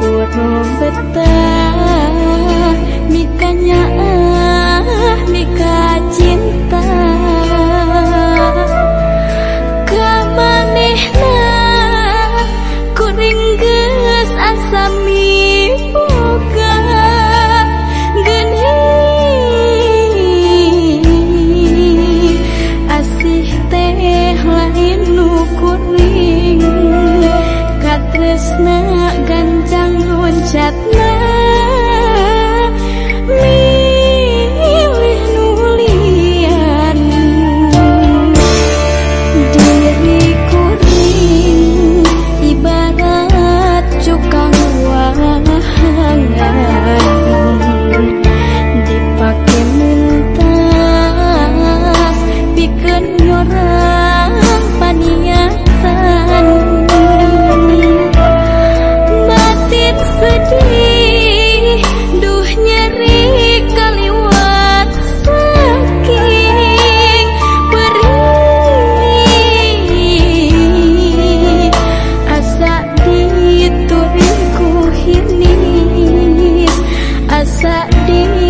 buat betah mikanya ah nikah Sadie.